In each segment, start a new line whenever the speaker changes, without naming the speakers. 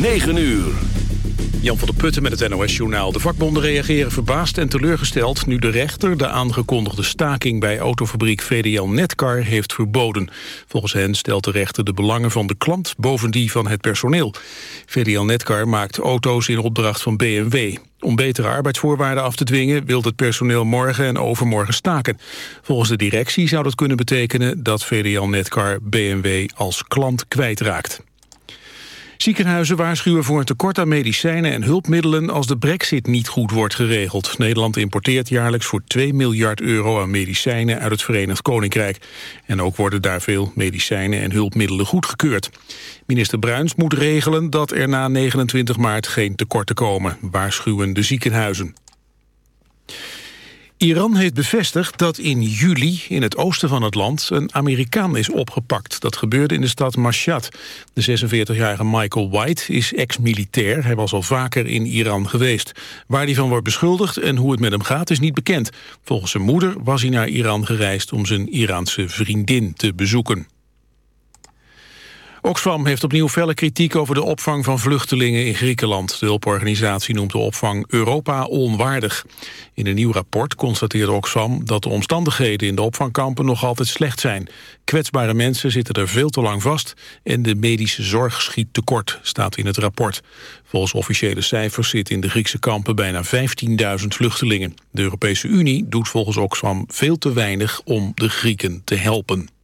9 uur.
Jan van der Putten met het NOS-journaal. De vakbonden reageren verbaasd en teleurgesteld... nu de rechter de aangekondigde staking bij autofabriek VDL Netcar heeft verboden. Volgens hen stelt de rechter de belangen van de klant boven die van het personeel. VDL Netcar maakt auto's in opdracht van BMW. Om betere arbeidsvoorwaarden af te dwingen wil het personeel morgen en overmorgen staken. Volgens de directie zou dat kunnen betekenen dat VDL Netcar BMW als klant kwijtraakt. Ziekenhuizen waarschuwen voor een tekort aan medicijnen en hulpmiddelen als de brexit niet goed wordt geregeld. Nederland importeert jaarlijks voor 2 miljard euro aan medicijnen uit het Verenigd Koninkrijk. En ook worden daar veel medicijnen en hulpmiddelen goedgekeurd. Minister Bruins moet regelen dat er na 29 maart geen tekorten komen, waarschuwen de ziekenhuizen. Iran heeft bevestigd dat in juli in het oosten van het land een Amerikaan is opgepakt. Dat gebeurde in de stad Mashhad. De 46-jarige Michael White is ex-militair. Hij was al vaker in Iran geweest. Waar hij van wordt beschuldigd en hoe het met hem gaat is niet bekend. Volgens zijn moeder was hij naar Iran gereisd om zijn Iraanse vriendin te bezoeken. Oxfam heeft opnieuw felle kritiek over de opvang van vluchtelingen in Griekenland. De hulporganisatie noemt de opvang Europa onwaardig. In een nieuw rapport constateert Oxfam dat de omstandigheden in de opvangkampen nog altijd slecht zijn. Kwetsbare mensen zitten er veel te lang vast en de medische zorg schiet tekort, staat in het rapport. Volgens officiële cijfers zitten in de Griekse kampen bijna 15.000 vluchtelingen. De Europese Unie doet volgens Oxfam veel te weinig om de Grieken te helpen.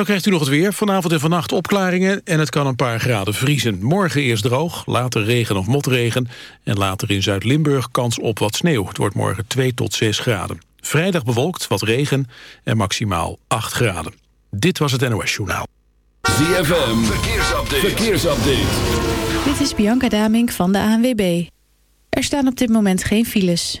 Dan krijgt u nog het weer. Vanavond en vannacht opklaringen en het kan een paar graden vriezen. Morgen eerst droog, later regen of motregen... en later in Zuid-Limburg kans op wat sneeuw. Het wordt morgen 2 tot 6 graden. Vrijdag bewolkt, wat regen en maximaal 8 graden. Dit was het NOS Journaal.
ZFM, verkeersupdate. verkeersupdate.
Dit is Bianca Damink van de ANWB. Er staan op dit moment geen files.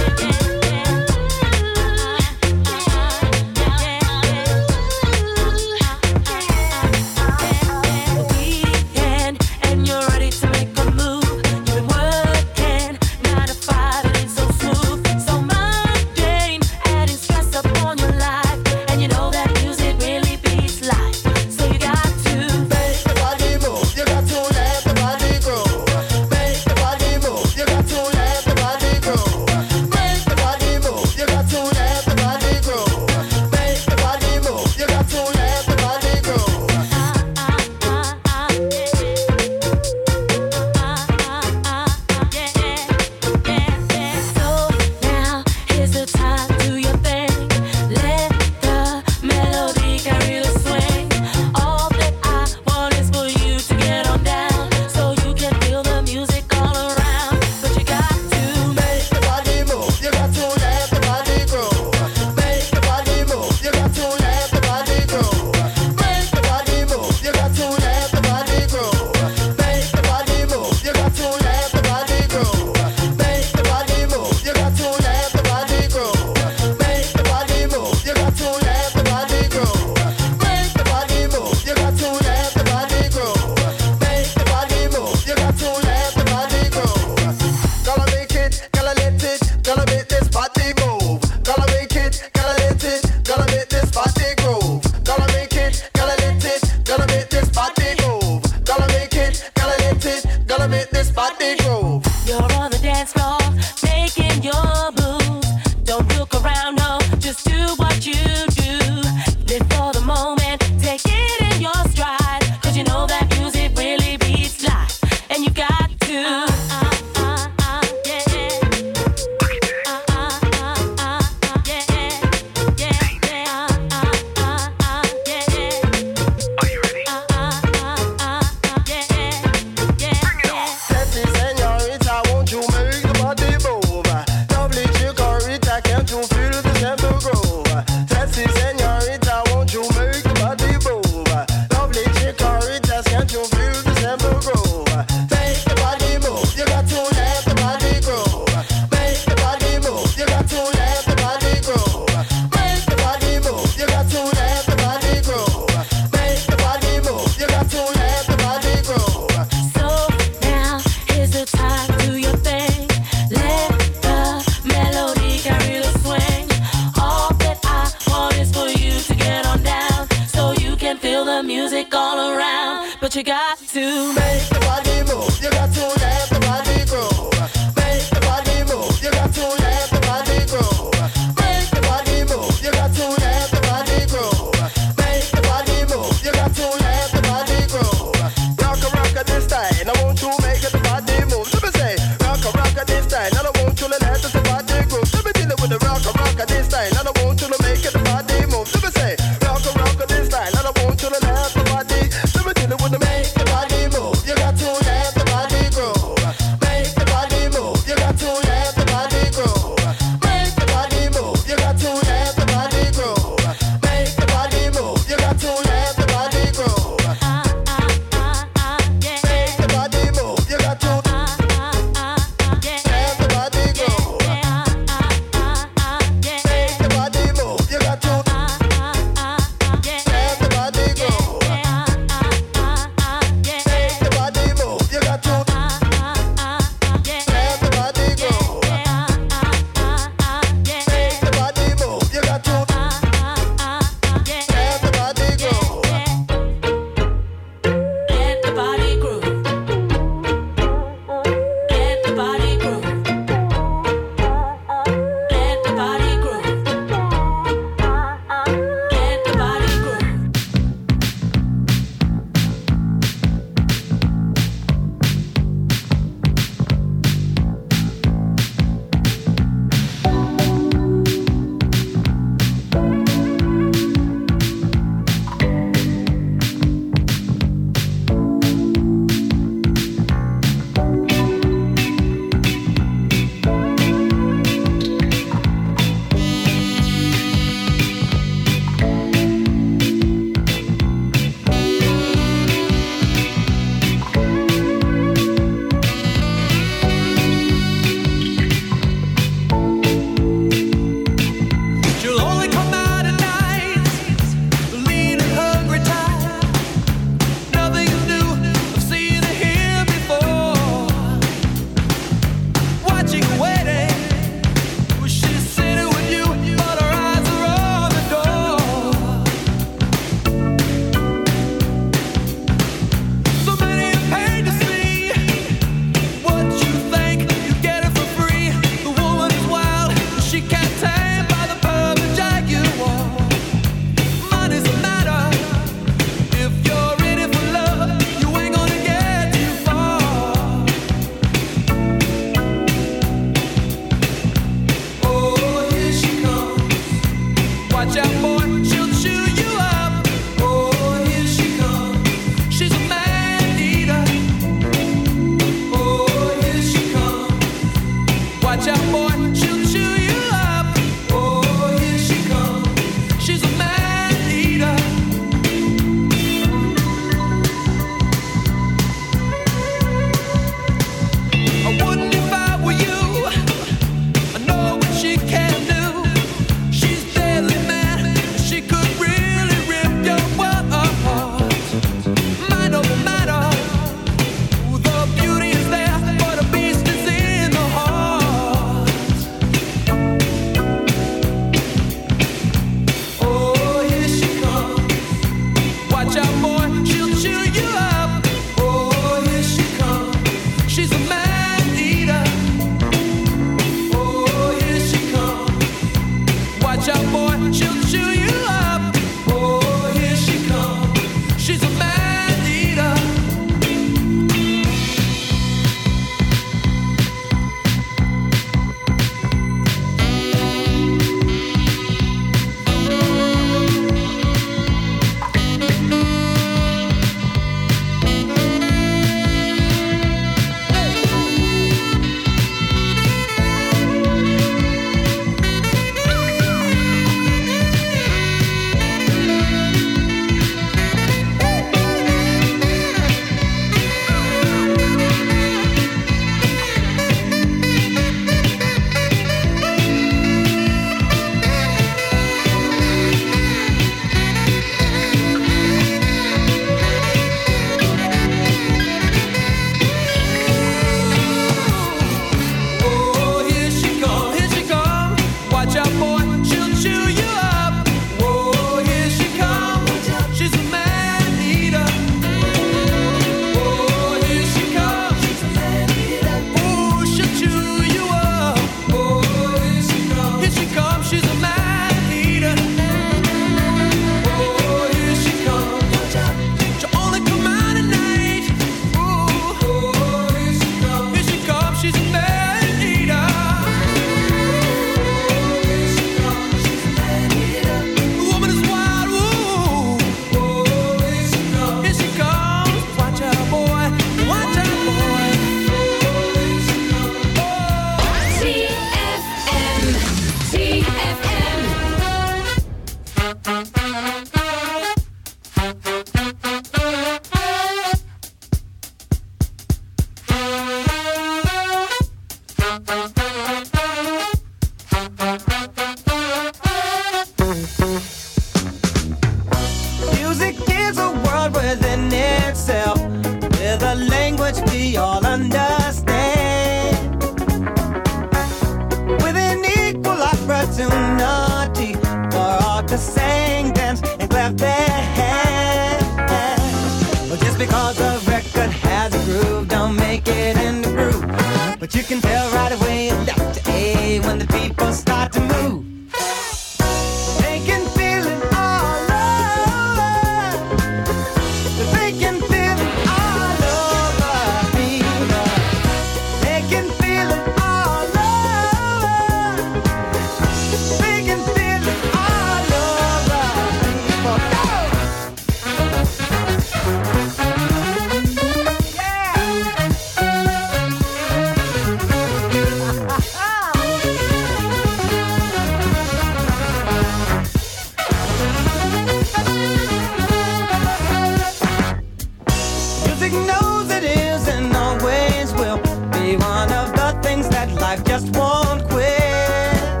life just won't quit.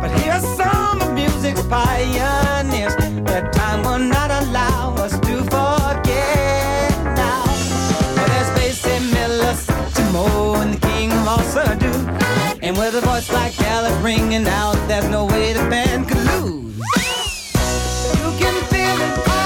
But here's some of music's pioneers that time will not allow us to forget now. Well, there's Basie Miller, Satchmo, and the King of all Sir Duke. And with a voice like Gallup ringing out, there's no way the band could lose. You can feel it.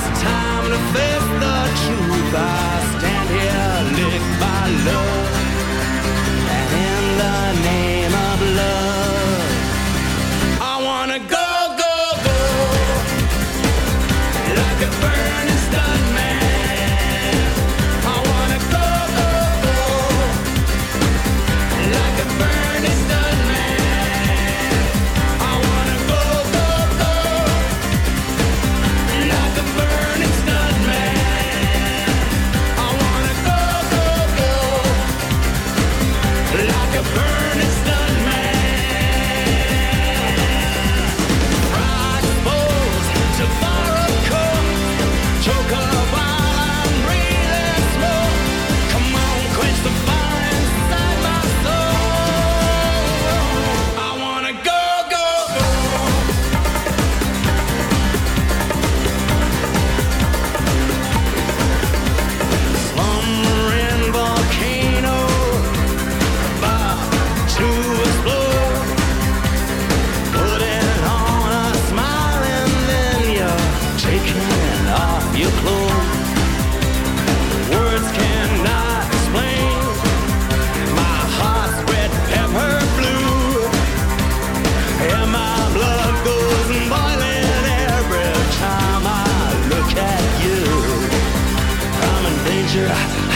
是啊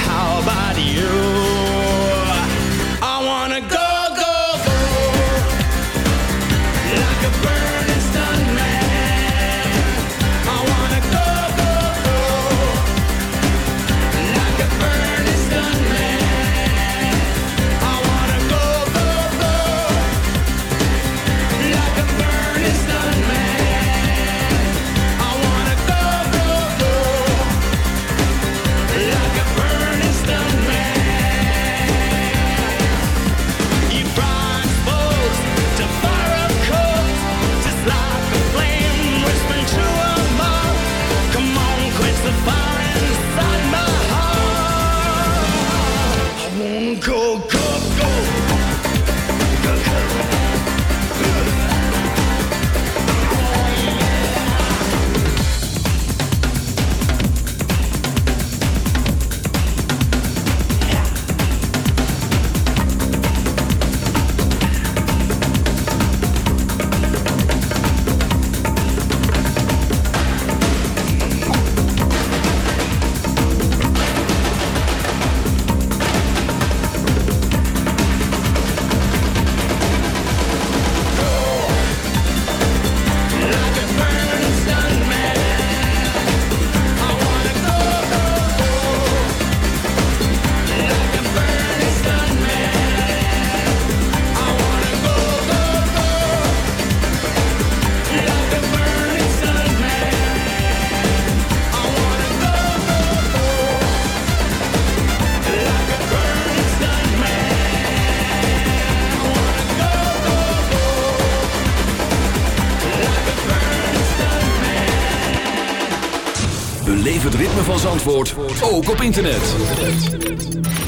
ritme van Zandvoort ook op internet.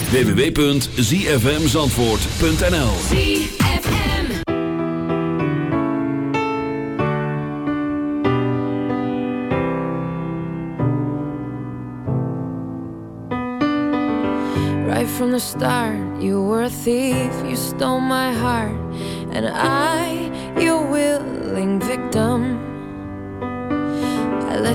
www.zfmzandvoort.nl
Right from the start, you were a thief, you stole my heart. And I, your willing victim.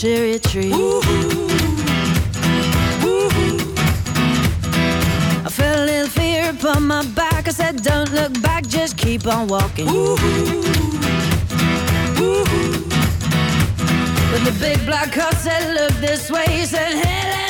cherry tree.
Ooh-hoo. Ooh-hoo. I
felt a little fear upon my back. I said, Don't look back, just keep on walking. Ooh-hoo. But the big black car said, Look this way. He said, Helen.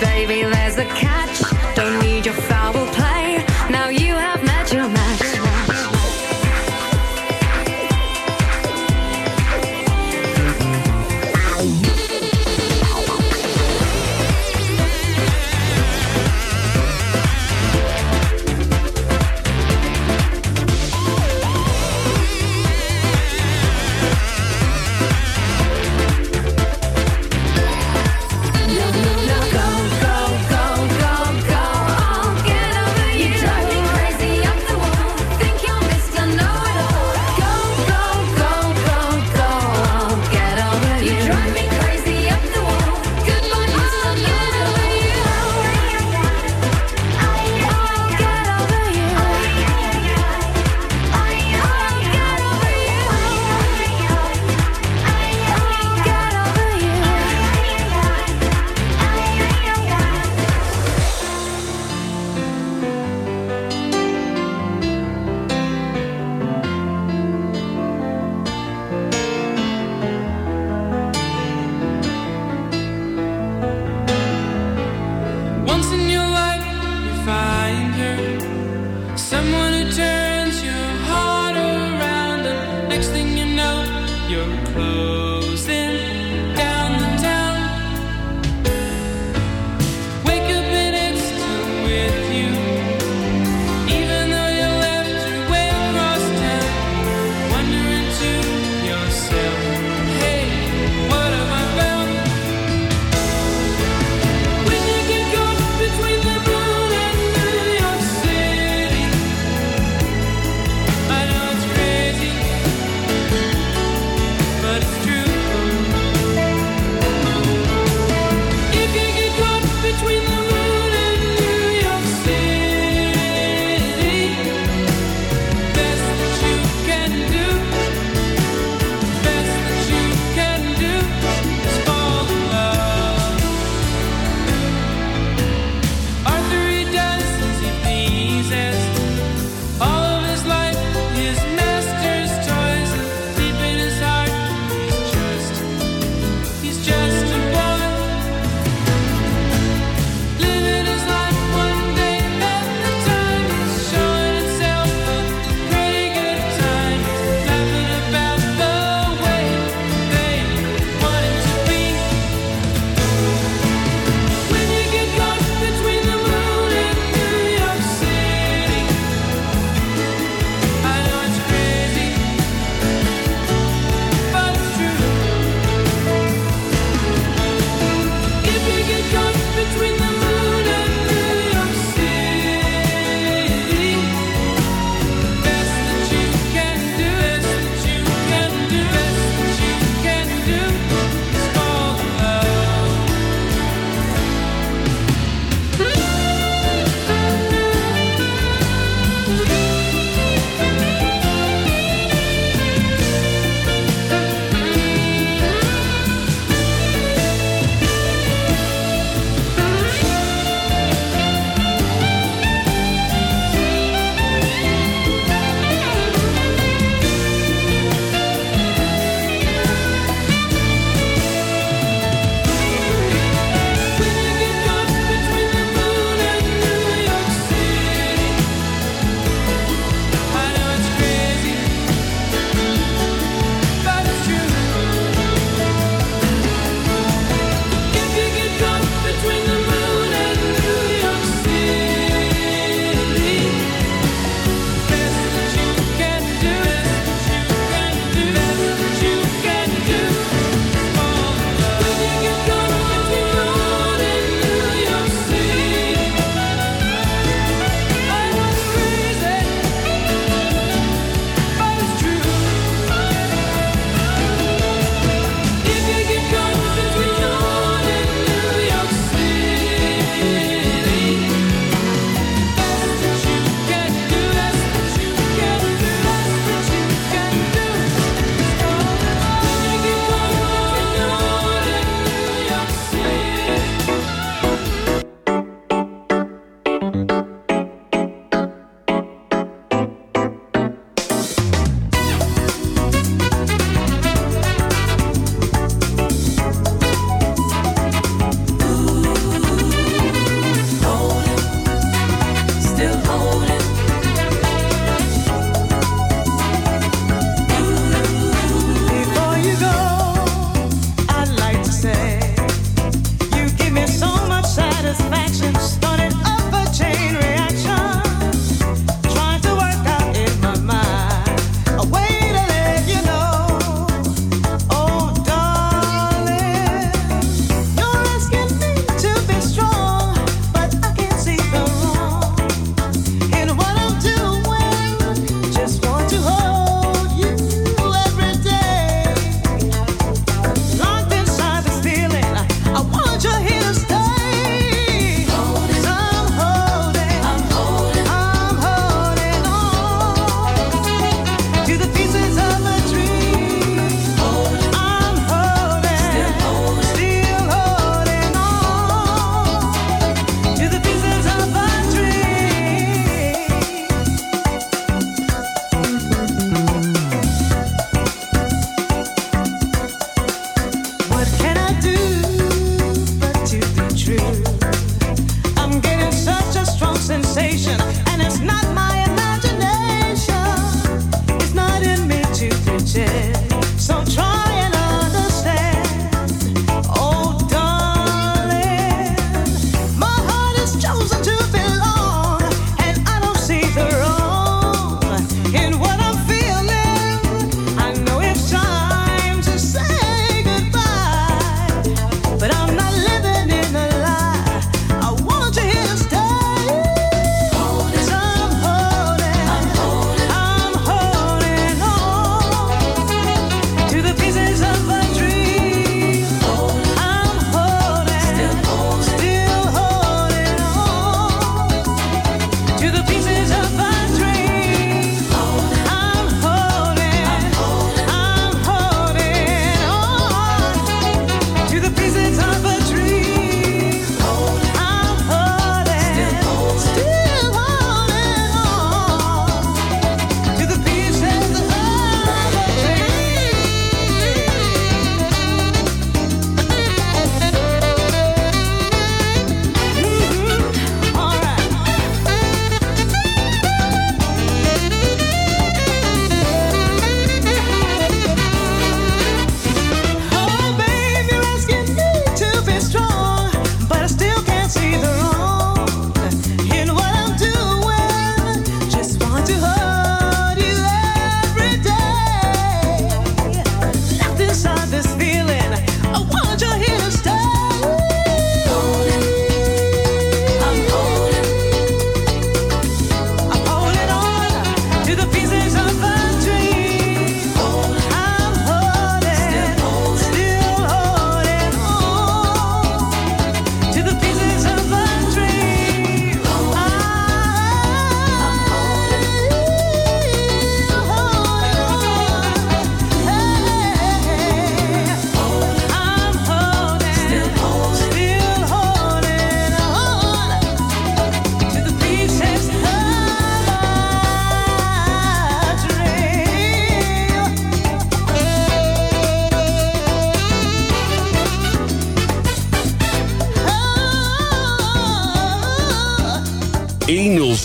Baby, there's a catch. Don't need your foul play.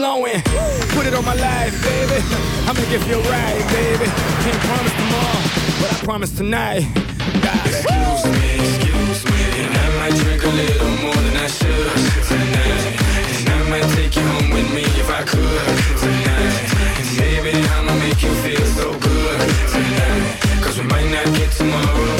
Like Put it on my life, baby. I'ma give you a ride, baby. Can't promise tomorrow, but I promise tonight. Excuse me, excuse me, and I might drink a little more than I should tonight. And I might take you home with me if I could tonight. And baby, I'ma make you feel so good tonight. Cause we might not get tomorrow.